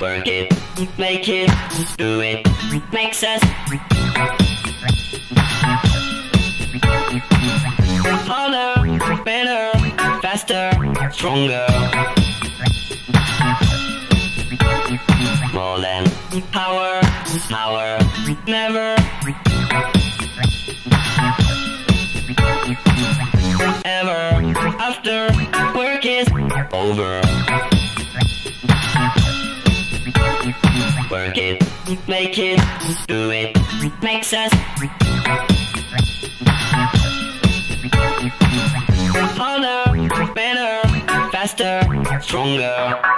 Work it, make it, do it, makes us harder, better, faster, stronger. More than power, power, never. Ever after work is over. Work it, make it, do it, makes us harder, better, faster, stronger.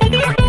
Baby,